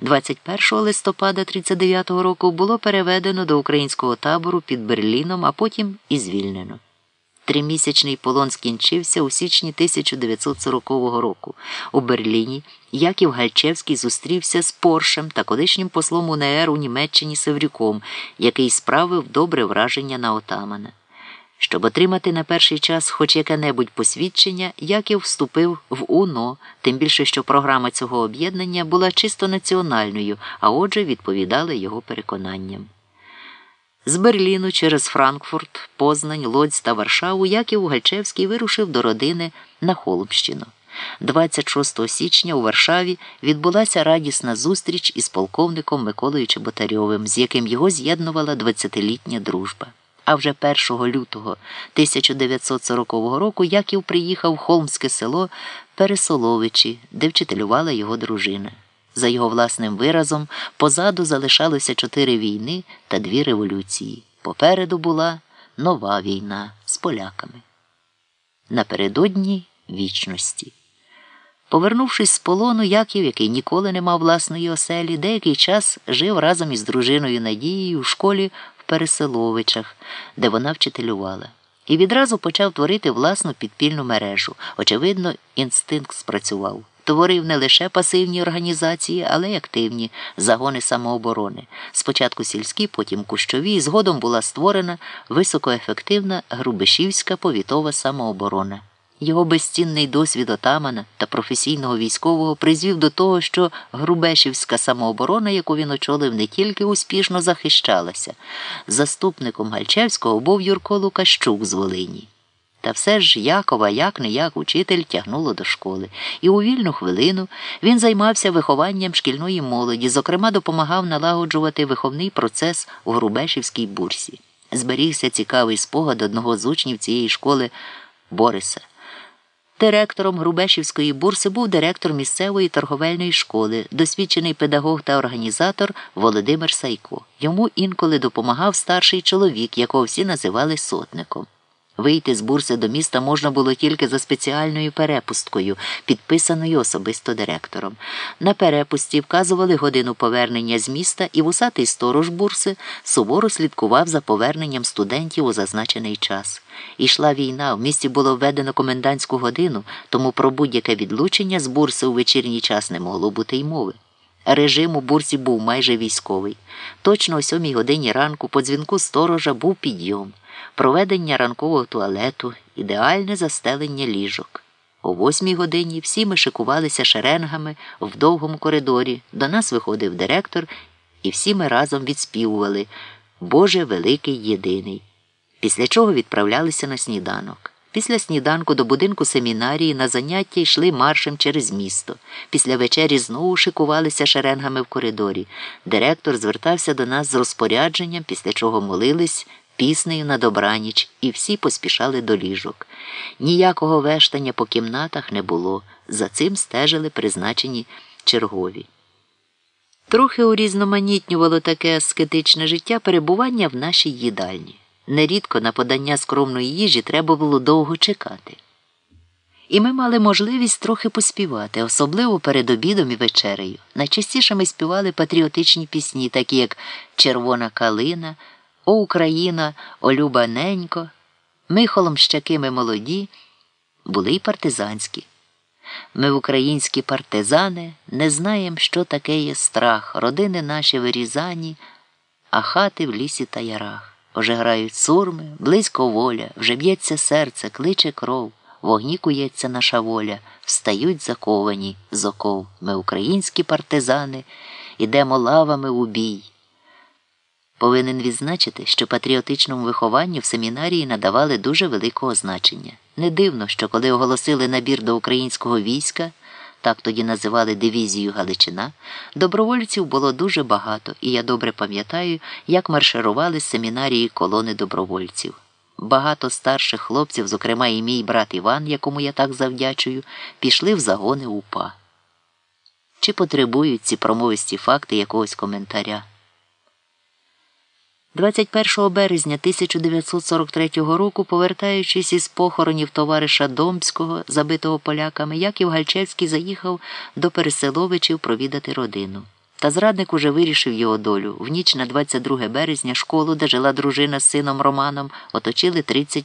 21 листопада 39 року було переведено до українського табору під Берліном, а потім і звільнено. Тримісячний полон скінчився у січні 1940 року. У Берліні Яків Гальчевський зустрівся з Поршем та колишнім послом УНР у Німеччині Севрюком, який справив добре враження на отамана. Щоб отримати на перший час хоч яке-небудь посвідчення, Яків вступив в УНО, тим більше, що програма цього об'єднання була чисто національною, а отже, відповідала його переконанням. З Берліну через Франкфурт, Познань, Лодзь та Варшаву Яків Гальчевський вирушив до родини на Холмщину. 26 січня у Варшаві відбулася радісна зустріч із полковником Миколою Чеботарьовим, з яким його з'єднувала 20-літня дружба. А вже 1 лютого 1940 року Яків приїхав в Холмське село Пересоловичі, де вчителювала його дружина. За його власним виразом, позаду залишалося чотири війни та дві революції. Попереду була нова війна з поляками. Напередодні вічності. Повернувшись з полону, Яків, який ніколи не мав власної оселі, деякий час жив разом із дружиною Надією у школі Переселовичах, де вона вчителювала, і відразу почав творити власну підпільну мережу. Очевидно, інстинкт спрацював. Творив не лише пасивні організації, але й активні загони самооборони. Спочатку сільські, потім кущові, і згодом була створена високоефективна Грубишівська повітова самооборона. Його безцінний досвід отамана та професійного військового призвів до того, що Грубешівська самооборона, яку він очолив, не тільки успішно захищалася. Заступником Гальчевського був Юрко Лукащук з Волині. Та все ж Якова, як не як учитель, тягнуло до школи, і у вільну хвилину він займався вихованням шкільної молоді, зокрема, допомагав налагоджувати виховний процес у Грубешівській бурсі. Зберігся цікавий спогад одного з учнів цієї школи Бориса. Директором Грубешівської бурси був директор місцевої торговельної школи, досвідчений педагог та організатор Володимир Сайко. Йому інколи допомагав старший чоловік, якого всі називали сотником. Вийти з бурси до міста можна було тільки за спеціальною перепусткою, підписаною особисто директором. На перепусті вказували годину повернення з міста, і вусатий сторож бурси суворо слідкував за поверненням студентів у зазначений час. Ішла війна, в місті було введено комендантську годину, тому про будь-яке відлучення з бурси у вечірній час не могло бути й мови. Режим у бурсі був майже військовий. Точно о сьомій годині ранку по дзвінку сторожа був підйом проведення ранкового туалету, ідеальне застелення ліжок. О восьмій годині всі ми шикувалися шеренгами в довгому коридорі. До нас виходив директор, і всі ми разом відспівували Боже Великий Єдиний. Після чого відправлялися на сніданок. Після сніданку до будинку семінарії на заняття йшли маршем через місто. Після вечері знову шикувалися шеренгами в коридорі. Директор звертався до нас з розпорядженням, після чого молились піснею на добраніч, і всі поспішали до ліжок. Ніякого вештання по кімнатах не було. За цим стежили призначені чергові. Трохи урізноманітнювало таке аскетичне життя перебування в нашій їдальні. Нерідко на подання скромної їжі треба було довго чекати. І ми мали можливість трохи поспівати, особливо перед обідом і вечерею. Найчастіше ми співали патріотичні пісні, такі як Червона калина. О Україна, о Любаненько, ми холомщаки ми молоді, були й партизанські. Ми, українські партизани, не знаємо, що таке є страх, родини наші вирізані, а хати в лісі та ярах. Вже грають сурми, близько воля, вже б'ється серце, кличе кров, вогні кується наша воля, встають заковані з оков. Ми, українські партизани, ідемо лавами у бій. Повинен відзначити, що патріотичному вихованню в семінарії надавали дуже великого значення. Не дивно, що коли оголосили набір до українського війська, так тоді називали дивізію Галичина, добровольців було дуже багато, і я добре пам'ятаю, як марширували семінарії колони добровольців. Багато старших хлопців, зокрема і мій брат Іван, якому я так завдячую, пішли в загони УПА. Чи потребують ці промовисті факти якогось коментаря? 21 березня 1943 року, повертаючись із похоронів товариша Домського, забитого поляками, Яків Гальчевський заїхав до Переселовичів провідати родину. Та зрадник уже вирішив його долю. В ніч на 22 березня школу, де жила дружина з сином Романом, оточили 30